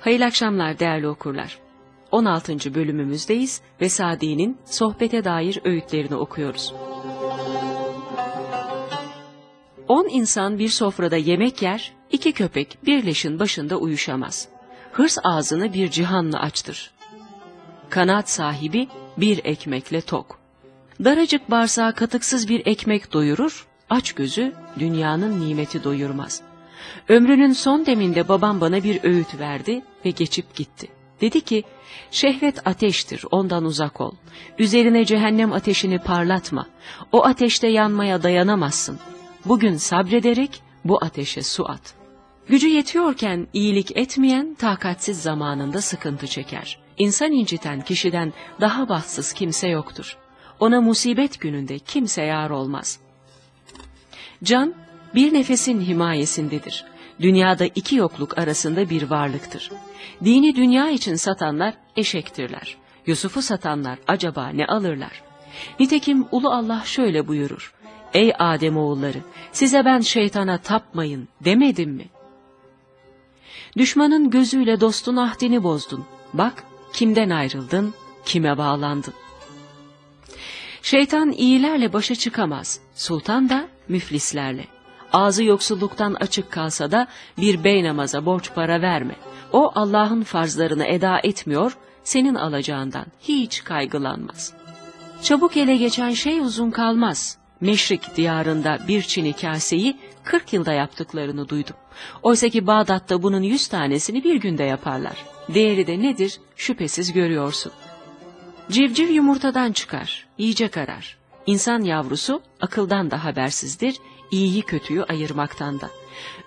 Hayırlı akşamlar değerli okurlar. 16. bölümümüzdeyiz ve Sadi'nin sohbete dair öğütlerini okuyoruz. On insan bir sofrada yemek yer, iki köpek bir leşin başında uyuşamaz. Hırs ağzını bir cihanla açtır. Kanat sahibi bir ekmekle tok. Daracık bağırsağı katıksız bir ekmek doyurur, aç gözü dünyanın nimeti doyurmaz. Ömrünün son deminde babam bana bir öğüt verdi ve geçip gitti. Dedi ki, şehvet ateştir, ondan uzak ol. Üzerine cehennem ateşini parlatma. O ateşte yanmaya dayanamazsın. Bugün sabrederek bu ateşe su at. Gücü yetiyorken iyilik etmeyen takatsiz zamanında sıkıntı çeker. İnsan inciten kişiden daha bahtsız kimse yoktur. Ona musibet gününde kimse yar olmaz. Can, bir nefesin himayesindedir. Dünyada iki yokluk arasında bir varlıktır. Dini dünya için satanlar eşektirler. Yusuf'u satanlar acaba ne alırlar? Nitekim Ulu Allah şöyle buyurur. Ey Adem oğulları, size ben şeytana tapmayın demedim mi? Düşmanın gözüyle dostun ahdini bozdun. Bak, kimden ayrıldın, kime bağlandın. Şeytan iyilerle başa çıkamaz, sultan da müflislerle. Ağzı yoksulluktan açık kalsa da bir bey namaza borç para verme. O Allah'ın farzlarını eda etmiyor, senin alacağından hiç kaygılanmaz. Çabuk ele geçen şey uzun kalmaz. Meşrik diyarında bir çini kaseyi 40 yılda yaptıklarını duydum. Oysa ki Bağdat'ta bunun yüz tanesini bir günde yaparlar. Değeri de nedir şüphesiz görüyorsun. Civciv yumurtadan çıkar, iyice karar. İnsan yavrusu akıldan da habersizdir, iyiyi kötüyü ayırmaktan da.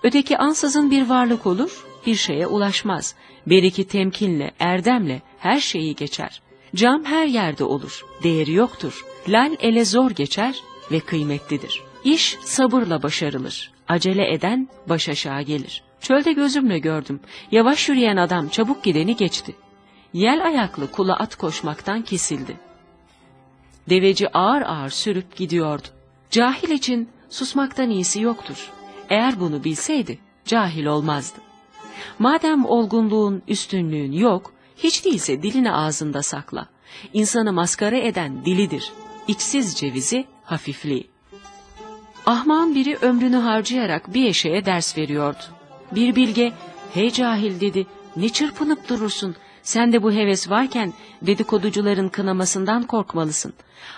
Öteki ansızın bir varlık olur, bir şeye ulaşmaz. Beriki temkinle, erdemle her şeyi geçer. Cam her yerde olur, değeri yoktur. Lal ele zor geçer ve kıymetlidir. İş sabırla başarılır. Acele eden baş aşağı gelir. Çölde gözümle gördüm. Yavaş yürüyen adam çabuk gideni geçti. Yel ayaklı kula at koşmaktan kesildi. Deveci ağır ağır sürüp gidiyordu. Cahil için susmaktan iyisi yoktur. Eğer bunu bilseydi cahil olmazdı. Madem olgunluğun, üstünlüğün yok, hiç değilse dilini ağzında sakla. İnsanı maskara eden dilidir. İçsiz cevizi hafifliği. Ahman biri ömrünü harcayarak bir eşeğe ders veriyordu. Bir bilge, hey cahil dedi, ne çırpınıp durursun, sen de bu heves varken dedikoducuların kınamasından korkmalısın.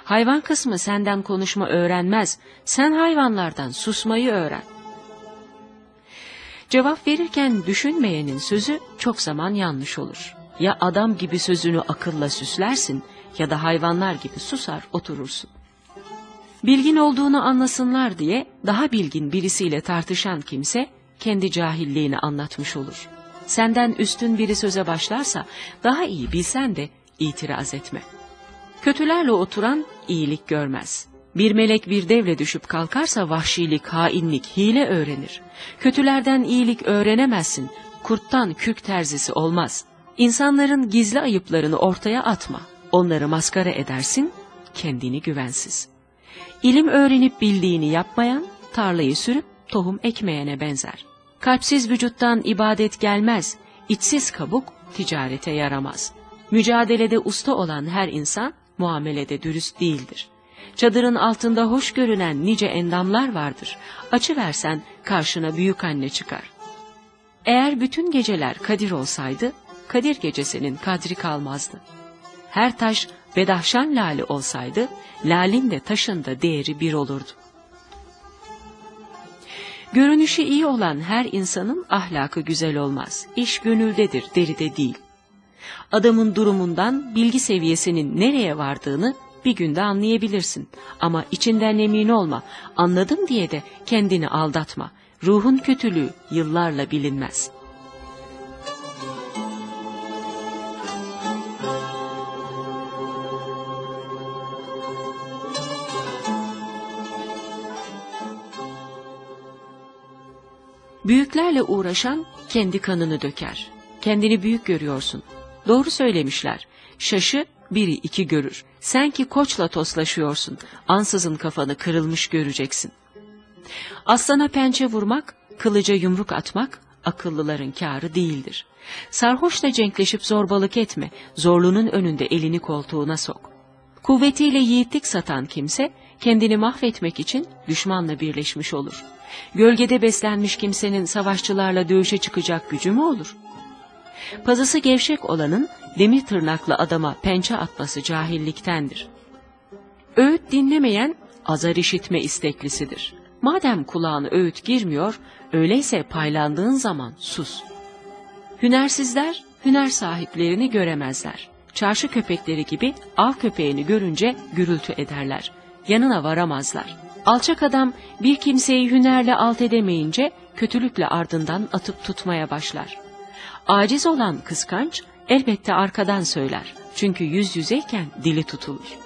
Hayvan kısmı senden konuşma öğrenmez, sen hayvanlardan susmayı öğren. Cevap verirken düşünmeyenin sözü çok zaman yanlış olur. Ya adam gibi sözünü akılla süslersin ya da hayvanlar gibi susar oturursun. Bilgin olduğunu anlasınlar diye daha bilgin birisiyle tartışan kimse kendi cahilliğini anlatmış olur. Senden üstün biri söze başlarsa daha iyi bilsen de itiraz etme. Kötülerle oturan iyilik görmez. Bir melek bir devle düşüp kalkarsa vahşilik, hainlik, hile öğrenir. Kötülerden iyilik öğrenemezsin, kurttan kürk terzisi olmaz. İnsanların gizli ayıplarını ortaya atma. Onları maskara edersin, kendini güvensiz. İlim öğrenip bildiğini yapmayan, tarlayı sürüp tohum ekmeyene benzer. Kalpsiz vücuttan ibadet gelmez, içsiz kabuk ticarete yaramaz. Mücadelede usta olan her insan muamelede dürüst değildir. Çadırın altında hoş görünen nice endamlar vardır. Açı versen karşına büyük anne çıkar. Eğer bütün geceler Kadir olsaydı, Kadir gecesinin kadri kalmazdı. Her taş bedahşan lale olsaydı, lalin de taşın da değeri bir olurdu. Görünüşü iyi olan her insanın ahlakı güzel olmaz. İş gönüldedir, deride değil. Adamın durumundan bilgi seviyesinin nereye vardığını bir günde anlayabilirsin. Ama içinden emin olma, anladım diye de kendini aldatma. Ruhun kötülüğü yıllarla bilinmez.'' Büyüklerle uğraşan kendi kanını döker. Kendini büyük görüyorsun. Doğru söylemişler. Şaşı biri iki görür. Sen ki koçla toslaşıyorsun. Ansızın kafanı kırılmış göreceksin. Aslana pençe vurmak, kılıca yumruk atmak akıllıların kârı değildir. Sarhoşla cenkleşip zorbalık etme, zorluğunun önünde elini koltuğuna sok. Kuvvetiyle yiğitlik satan kimse, kendini mahvetmek için düşmanla birleşmiş olur. Gölgede beslenmiş kimsenin savaşçılarla dövüşe çıkacak gücü mü olur? Pazısı gevşek olanın demir tırnaklı adama pençe atması cahilliktendir. Öğüt dinlemeyen azar işitme isteklisidir. Madem kulağına öğüt girmiyor, öyleyse paylandığın zaman sus. Hünersizler, hüner sahiplerini göremezler. Çarşı köpekleri gibi av köpeğini görünce gürültü ederler. Yanına varamazlar. Alçak adam bir kimseyi hünerle alt edemeyince kötülükle ardından atıp tutmaya başlar. Aciz olan kıskanç elbette arkadan söyler. Çünkü yüz yüzeyken dili tutulur.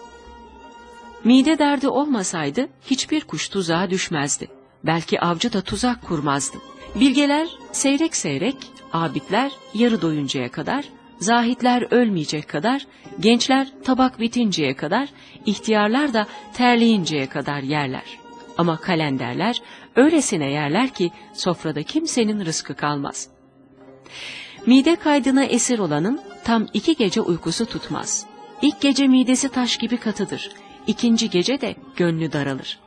Mide derdi olmasaydı hiçbir kuş tuzağa düşmezdi. Belki avcı da tuzak kurmazdı. Bilgeler seyrek seyrek, abidler yarı doyuncaya kadar, zahitler ölmeyecek kadar, gençler tabak bitinceye kadar, ihtiyarlar da terleyinceye kadar yerler. Ama kalenderler öylesine yerler ki sofrada kimsenin rızkı kalmaz. Mide kaydına esir olanın tam iki gece uykusu tutmaz. İlk gece midesi taş gibi katıdır. İkinci gece de gönlü daralır.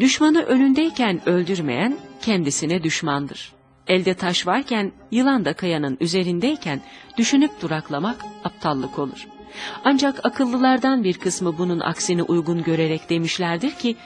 Düşmanı önündeyken öldürmeyen kendisine düşmandır. Elde taş varken yılan da kayanın üzerindeyken düşünüp duraklamak aptallık olur. Ancak akıllılardan bir kısmı bunun aksini uygun görerek demişlerdir ki,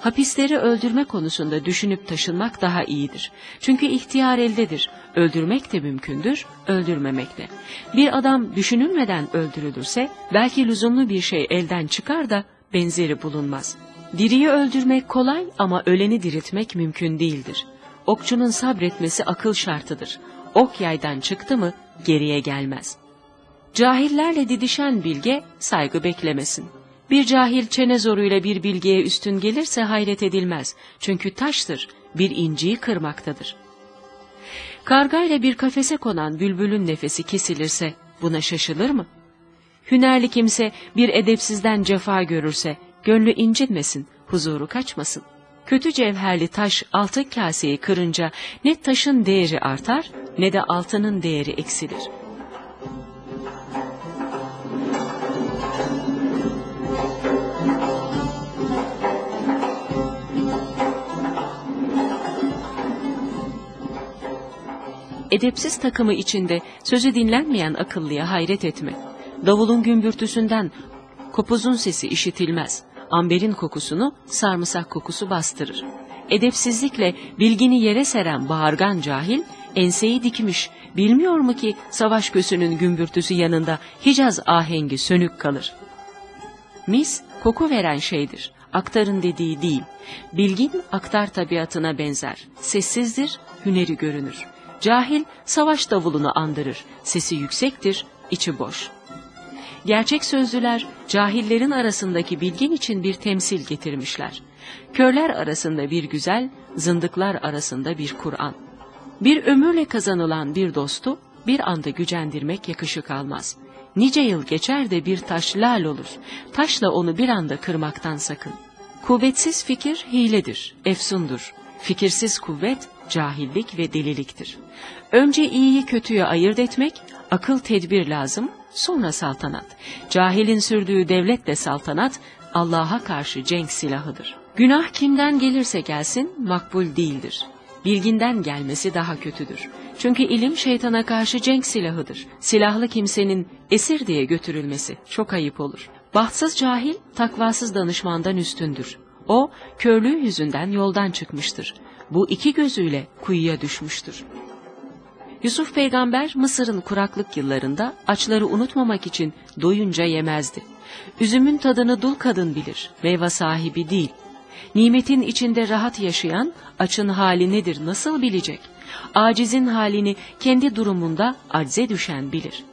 hapisleri öldürme konusunda düşünüp taşınmak daha iyidir. Çünkü ihtiyar eldedir, öldürmek de mümkündür, öldürmemek de. Bir adam düşünülmeden öldürülürse, belki lüzumlu bir şey elden çıkar da benzeri bulunmaz. Diriyi öldürmek kolay ama öleni diriltmek mümkün değildir. Okçunun sabretmesi akıl şartıdır. Ok yaydan çıktı mı geriye gelmez.'' Cahillerle didişen bilge saygı beklemesin. Bir cahil çene zoruyla bir bilgeye üstün gelirse hayret edilmez. Çünkü taştır, bir inciyi kırmaktadır. Kargayla bir kafese konan bülbülün nefesi kesilirse buna şaşılır mı? Hünerli kimse bir edepsizden cefa görürse gönlü incinmesin, huzuru kaçmasın. Kötü cevherli taş altın kaseyi kırınca ne taşın değeri artar ne de altının değeri eksilir.'' edepsiz takımı içinde sözü dinlenmeyen akıllıya hayret etme. Davulun gümbürtüsünden kopuzun sesi işitilmez. Amberin kokusunu sarımsak kokusu bastırır. Edepsizlikle bilgini yere seren bağırgan cahil, enseyi dikmiş, bilmiyor mu ki savaş kösünün gümbürtüsü yanında Hicaz ahengi sönük kalır. Mis, koku veren şeydir. Aktarın dediği değil. Bilgin aktar tabiatına benzer. Sessizdir, hüneri görünür. Cahil savaş davulunu andırır. Sesi yüksektir, içi boş. Gerçek sözlüler cahillerin arasındaki bilgin için bir temsil getirmişler. Körler arasında bir güzel, zındıklar arasında bir Kur'an. Bir ömürle kazanılan bir dostu bir anda gücendirmek yakışık almaz. Nice yıl geçer de bir taş lal olur. Taşla onu bir anda kırmaktan sakın. Kuvvetsiz fikir hiledir, efsundur. Fikirsiz kuvvet cahillik ve deliliktir. Önce iyiyi kötüye ayırt etmek, akıl tedbir lazım, sonra saltanat. Cahilin sürdüğü devletle saltanat, Allah'a karşı cenk silahıdır. Günah kimden gelirse gelsin makbul değildir. Bilginden gelmesi daha kötüdür. Çünkü ilim şeytana karşı cenk silahıdır. Silahlı kimsenin esir diye götürülmesi çok ayıp olur. Bahtsız cahil, takvasız danışmandan üstündür. O, körlüğü yüzünden yoldan çıkmıştır bu iki gözüyle kuyuya düşmüştür. Yusuf peygamber Mısır'ın kuraklık yıllarında açları unutmamak için doyunca yemezdi. Üzümün tadını dul kadın bilir, meyve sahibi değil. Nimetin içinde rahat yaşayan açın hali nedir nasıl bilecek? Acizin halini kendi durumunda acze düşen bilir.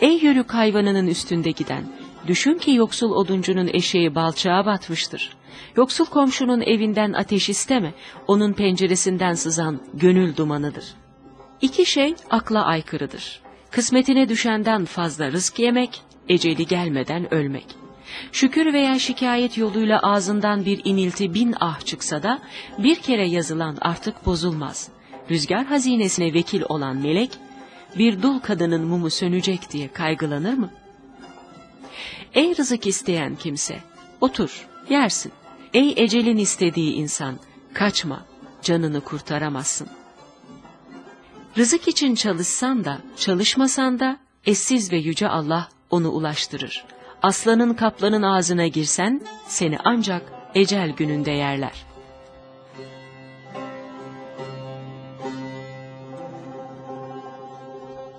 Ey yörük hayvanının üstünde giden, düşün ki yoksul oduncunun eşeği balçağa batmıştır. Yoksul komşunun evinden ateş isteme, onun penceresinden sızan gönül dumanıdır. İki şey akla aykırıdır. Kısmetine düşenden fazla rızk yemek, eceli gelmeden ölmek. Şükür veya şikayet yoluyla ağzından bir inilti bin ah çıksa da bir kere yazılan artık bozulmaz. rüzgar hazinesine vekil olan melek, bir dul kadının mumu sönecek diye kaygılanır mı? Ey rızık isteyen kimse, otur, yersin. Ey ecelin istediği insan, kaçma, canını kurtaramazsın. Rızık için çalışsan da, çalışmasan da, eşsiz ve yüce Allah onu ulaştırır. Aslanın kaplanın ağzına girsen, seni ancak ecel gününde yerler.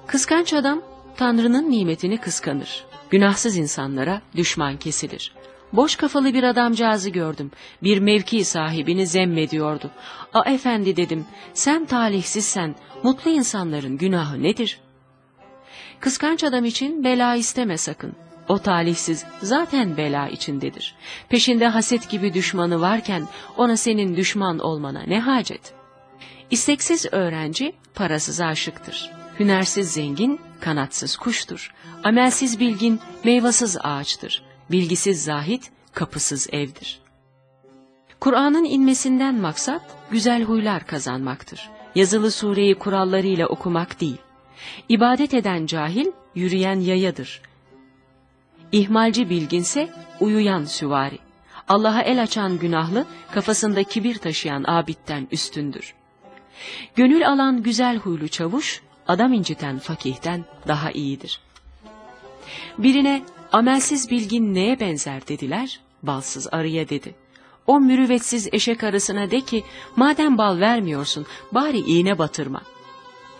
Kıskanç adam, Tanrı'nın nimetini kıskanır. Günahsız insanlara düşman kesilir. Boş kafalı bir adamcağızı gördüm. Bir mevki sahibini zemmediyordu. A efendi dedim, sen talihsizsen mutlu insanların günahı nedir? Kıskanç adam için bela isteme sakın. O talihsiz zaten bela içindedir. Peşinde haset gibi düşmanı varken ona senin düşman olmana ne hacet? İsteksiz öğrenci parasız aşıktır. Hünersiz zengin kanatsız kuştur. Amelsiz bilgin meyvasız ağaçtır. Bilgisiz zahit kapısız evdir. Kur'an'ın inmesinden maksat güzel huylar kazanmaktır. Yazılı sureyi kurallarıyla okumak değil. İbadet eden cahil yürüyen yayadır. İhmalci bilginse uyuyan süvari. Allah'a el açan günahlı kafasında kibir taşıyan abitten üstündür. Gönül alan güzel huylu çavuş adam inciten fakihten daha iyidir. Birine amelsiz bilgin neye benzer dediler, balsız arıya dedi. O mürüvvetsiz eşek arısına de ki, madem bal vermiyorsun, bari iğne batırma.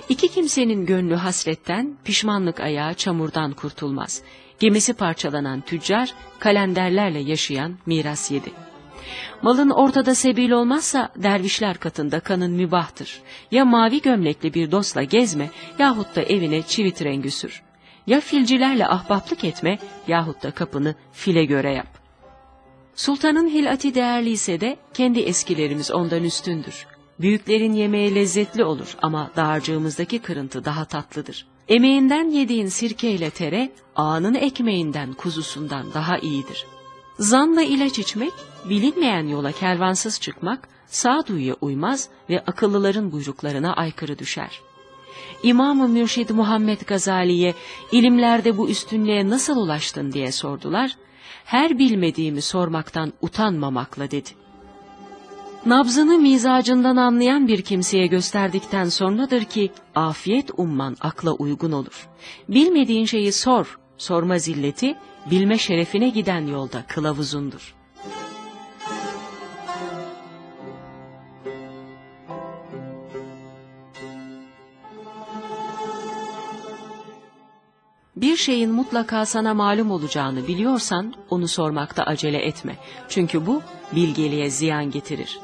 İki kimsenin gönlü hasretten, pişmanlık ayağı çamurdan kurtulmaz. Gemisi parçalanan tüccar, kalenderlerle yaşayan miras yedi. Malın ortada sebil olmazsa dervişler katında kanın mübahtır. Ya mavi gömlekli bir dostla gezme yahut da evine çivit rengi sür. Ya filcilerle ahbaplık etme yahut da kapını file göre yap. Sultanın hilati değerliyse de kendi eskilerimiz ondan üstündür. Büyüklerin yemeği lezzetli olur ama dağarcığımızdaki kırıntı daha tatlıdır. Emeğinden yediğin sirkeyle tere, ağanın ekmeğinden kuzusundan daha iyidir. Zanla ilaç içmek, bilinmeyen yola kervansız çıkmak, sağduyuya uymaz ve akıllıların buyruklarına aykırı düşer. İmam-ı Mürşid Muhammed Gazali'ye ilimlerde bu üstünlüğe nasıl ulaştın diye sordular. Her bilmediğimi sormaktan utanmamakla dedi. Nabzını mizacından anlayan bir kimseye gösterdikten sonradır ki afiyet umman akla uygun olur. Bilmediğin şeyi sor, sorma zilleti, bilme şerefine giden yolda kılavuzundur. Bir şeyin mutlaka sana malum olacağını biliyorsan onu sormakta acele etme. Çünkü bu bilgeliğe ziyan getirir.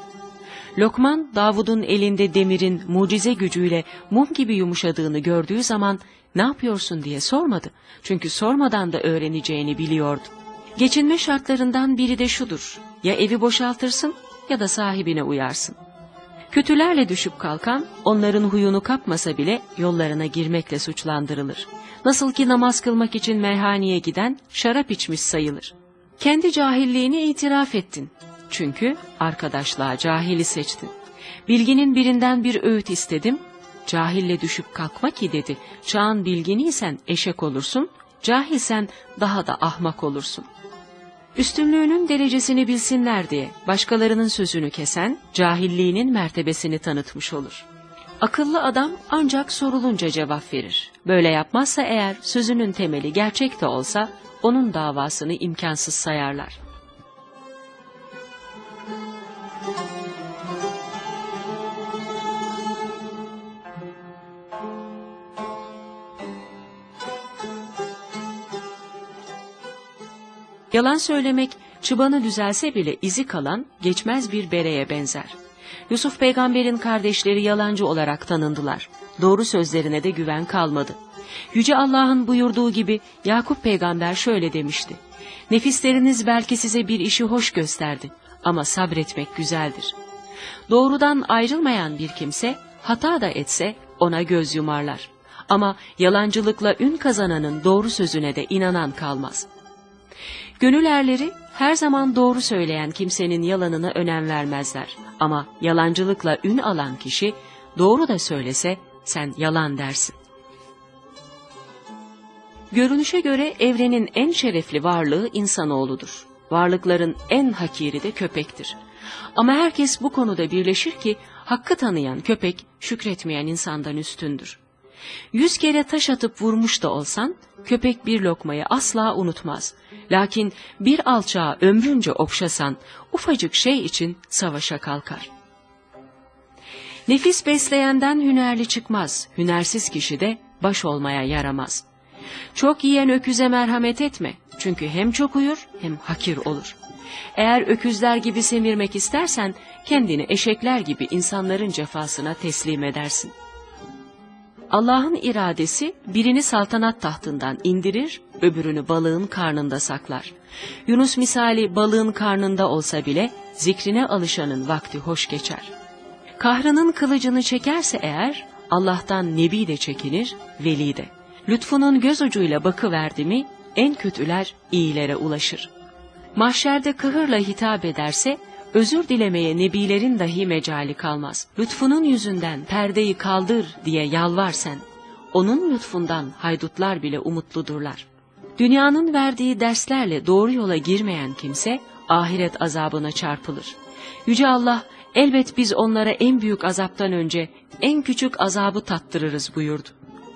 Lokman, Davud'un elinde demirin mucize gücüyle mum gibi yumuşadığını gördüğü zaman ne yapıyorsun diye sormadı. Çünkü sormadan da öğreneceğini biliyordu. Geçinme şartlarından biri de şudur. Ya evi boşaltırsın ya da sahibine uyarsın. Kötülerle düşüp kalkan, onların huyunu kapmasa bile yollarına girmekle suçlandırılır. Nasıl ki namaz kılmak için meyhaneye giden şarap içmiş sayılır. Kendi cahilliğini itiraf ettin. Çünkü arkadaşlığa cahili seçtin. Bilginin birinden bir öğüt istedim. Cahille düşüp kalkma ki dedi. Çağın bilginiysen eşek olursun, cahilsen daha da ahmak olursun. Üstünlüğünün derecesini bilsinler diye başkalarının sözünü kesen, cahilliğinin mertebesini tanıtmış olur. Akıllı adam ancak sorulunca cevap verir. Böyle yapmazsa eğer sözünün temeli gerçek de olsa onun davasını imkansız sayarlar. Yalan söylemek çıbanı düzelse bile izi kalan geçmez bir bereye benzer. Yusuf peygamberin kardeşleri yalancı olarak tanındılar. Doğru sözlerine de güven kalmadı. Yüce Allah'ın buyurduğu gibi Yakup peygamber şöyle demişti. Nefisleriniz belki size bir işi hoş gösterdi ama sabretmek güzeldir. Doğrudan ayrılmayan bir kimse hata da etse ona göz yumarlar. Ama yalancılıkla ün kazananın doğru sözüne de inanan kalmaz. Gönül erleri her zaman doğru söyleyen kimsenin yalanına önem vermezler. Ama yalancılıkla ün alan kişi doğru da söylese sen yalan dersin. Görünüşe göre evrenin en şerefli varlığı insanoğludur. Varlıkların en hakiri de köpektir. Ama herkes bu konuda birleşir ki hakkı tanıyan köpek şükretmeyen insandan üstündür. Yüz kere taş atıp vurmuş da olsan köpek bir lokmayı asla unutmaz. Lakin bir alçağı ömrünce okşasan ufacık şey için savaşa kalkar. Nefis besleyenden hünerli çıkmaz, hünersiz kişi de baş olmaya yaramaz. Çok yiyen öküze merhamet etme, çünkü hem çok uyur hem hakir olur. Eğer öküzler gibi semirmek istersen, kendini eşekler gibi insanların cefasına teslim edersin. Allah'ın iradesi birini saltanat tahtından indirir, öbürünü balığın karnında saklar. Yunus misali balığın karnında olsa bile zikrine alışanın vakti hoş geçer. Kahrının kılıcını çekerse eğer Allah'tan nebi de çekinir, veli de. Lütfunun göz ucuyla bakıverdi mi en kötüler iyilere ulaşır. Mahşerde kıhırla hitap ederse özür dilemeye nebilerin dahi mecali kalmaz. Lütfunun yüzünden perdeyi kaldır diye yalvar sen. Onun lütfundan haydutlar bile umutludurlar. Dünyanın verdiği derslerle doğru yola girmeyen kimse ahiret azabına çarpılır. Yüce Allah elbet biz onlara en büyük azaptan önce en küçük azabı tattırırız buyurdu.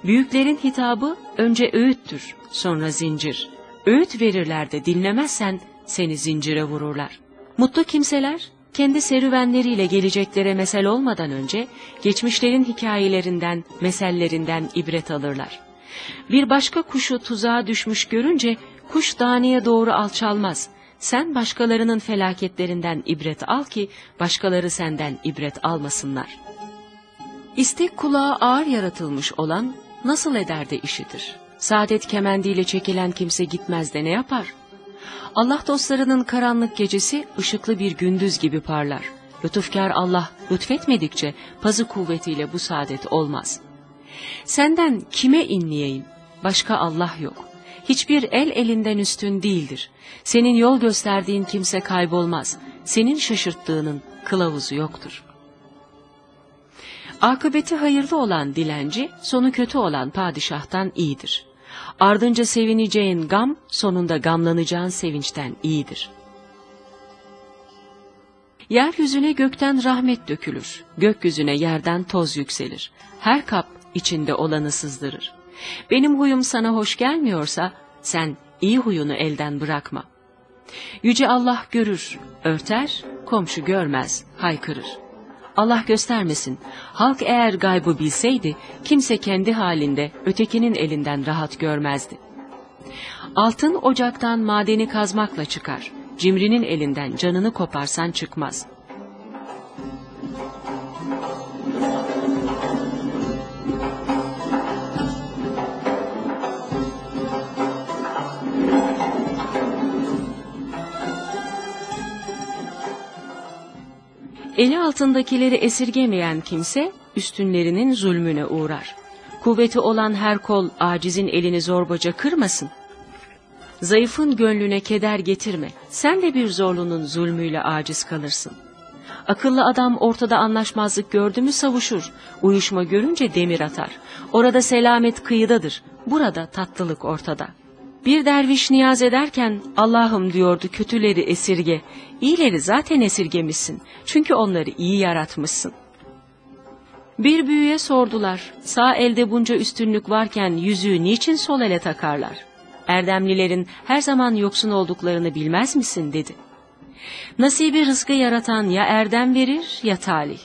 Büyüklerin hitabı önce öğüttür, sonra zincir. Öğüt verirler de dinlemezsen seni zincire vururlar. Mutlu kimseler kendi serüvenleriyle geleceklere mesel olmadan önce geçmişlerin hikayelerinden, mesellerinden ibret alırlar. Bir başka kuşu tuzağa düşmüş görünce kuş daneye doğru alçalmaz. Sen başkalarının felaketlerinden ibret al ki başkaları senden ibret almasınlar. İstek kulağı ağır yaratılmış olan nasıl eder de işitir? Saadet kemendiyle çekilen kimse gitmez de ne yapar? Allah dostlarının karanlık gecesi ışıklı bir gündüz gibi parlar. Lütufkar Allah lütfetmedikçe pazı kuvvetiyle bu saadet olmaz. Senden kime inleyeyim? Başka Allah yok. Hiçbir el elinden üstün değildir. Senin yol gösterdiğin kimse kaybolmaz. Senin şaşırttığının kılavuzu yoktur. Akıbeti hayırlı olan dilenci, sonu kötü olan padişahtan iyidir. Ardınca sevineceğin gam, sonunda gamlanacağın sevinçten iyidir. Yeryüzüne gökten rahmet dökülür, gökyüzüne yerden toz yükselir. Her kap içinde olanı sızdırır. Benim huyum sana hoş gelmiyorsa, sen iyi huyunu elden bırakma. Yüce Allah görür, örter, komşu görmez, haykırır. Allah göstermesin. Halk eğer gaybı bilseydi kimse kendi halinde ötekinin elinden rahat görmezdi. Altın ocaktan madeni kazmakla çıkar. Cimrinin elinden canını koparsan çıkmaz. Eli altındakileri esirgemeyen kimse üstünlerinin zulmüne uğrar. Kuvveti olan her kol acizin elini zorbaca kırmasın. Zayıfın gönlüne keder getirme. Sen de bir zorlunun zulmüyle aciz kalırsın. Akıllı adam ortada anlaşmazlık gördü mü savuşur. Uyuşma görünce demir atar. Orada selamet kıyıdadır. Burada tatlılık ortada.'' Bir derviş niyaz ederken Allah'ım diyordu kötüleri esirge, iyileri zaten esirgemişsin çünkü onları iyi yaratmışsın. Bir büyüye sordular, sağ elde bunca üstünlük varken yüzüğü niçin sol ele takarlar? Erdemlilerin her zaman yoksun olduklarını bilmez misin dedi. Nasibi rızkı yaratan ya erdem verir ya talih.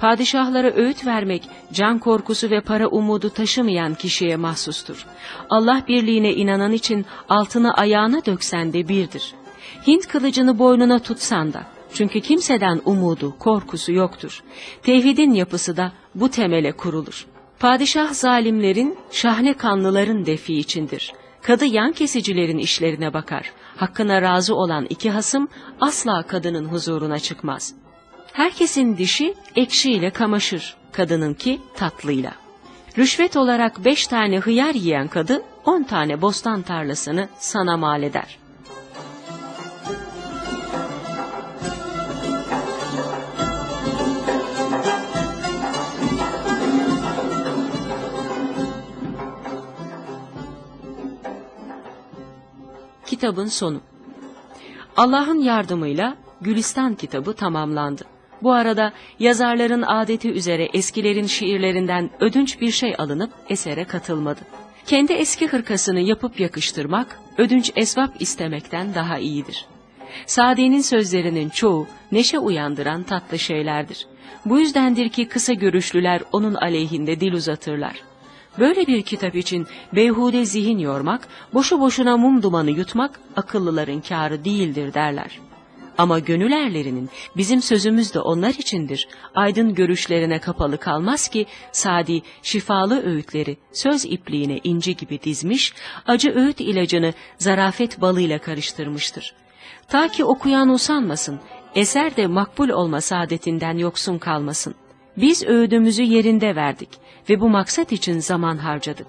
Padişahlara öğüt vermek, can korkusu ve para umudu taşımayan kişiye mahsustur. Allah birliğine inanan için altını ayağına döksen de birdir. Hint kılıcını boynuna tutsan da, çünkü kimseden umudu, korkusu yoktur. Tevhidin yapısı da bu temele kurulur. Padişah zalimlerin, şahne kanlıların defi içindir. Kadı yan kesicilerin işlerine bakar. Hakkına razı olan iki hasım asla kadının huzuruna çıkmaz.'' Herkesin dişi ekşiyle kamaşır, kadınınki tatlıyla. Rüşvet olarak beş tane hıyar yiyen kadın on tane bostan tarlasını sana mal eder. Kitabın sonu Allah'ın yardımıyla Gülistan kitabı tamamlandı. Bu arada yazarların adeti üzere eskilerin şiirlerinden ödünç bir şey alınıp esere katılmadı. Kendi eski hırkasını yapıp yakıştırmak, ödünç esvap istemekten daha iyidir. Sadi'nin sözlerinin çoğu neşe uyandıran tatlı şeylerdir. Bu yüzdendir ki kısa görüşlüler onun aleyhinde dil uzatırlar. Böyle bir kitap için beyhude zihin yormak, boşu boşuna mum dumanı yutmak akıllıların kârı değildir derler. Ama gönül erlerinin bizim sözümüz de onlar içindir. Aydın görüşlerine kapalı kalmaz ki Sadi şifalı öğütleri söz ipliğine inci gibi dizmiş, acı öğüt ilacını zarafet balıyla karıştırmıştır. Ta ki okuyan usanmasın, eser de makbul olma saadetinden yoksun kalmasın. Biz öğüdümüzü yerinde verdik ve bu maksat için zaman harcadık.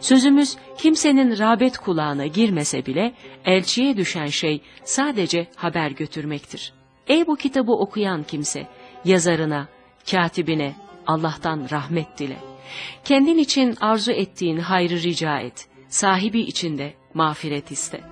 Sözümüz kimsenin rağbet kulağına girmese bile elçiye düşen şey sadece haber götürmektir. Ey bu kitabı okuyan kimse, yazarına, katibine Allah'tan rahmet dile. Kendin için arzu ettiğin hayrı rica et, sahibi için de mağfiret iste.''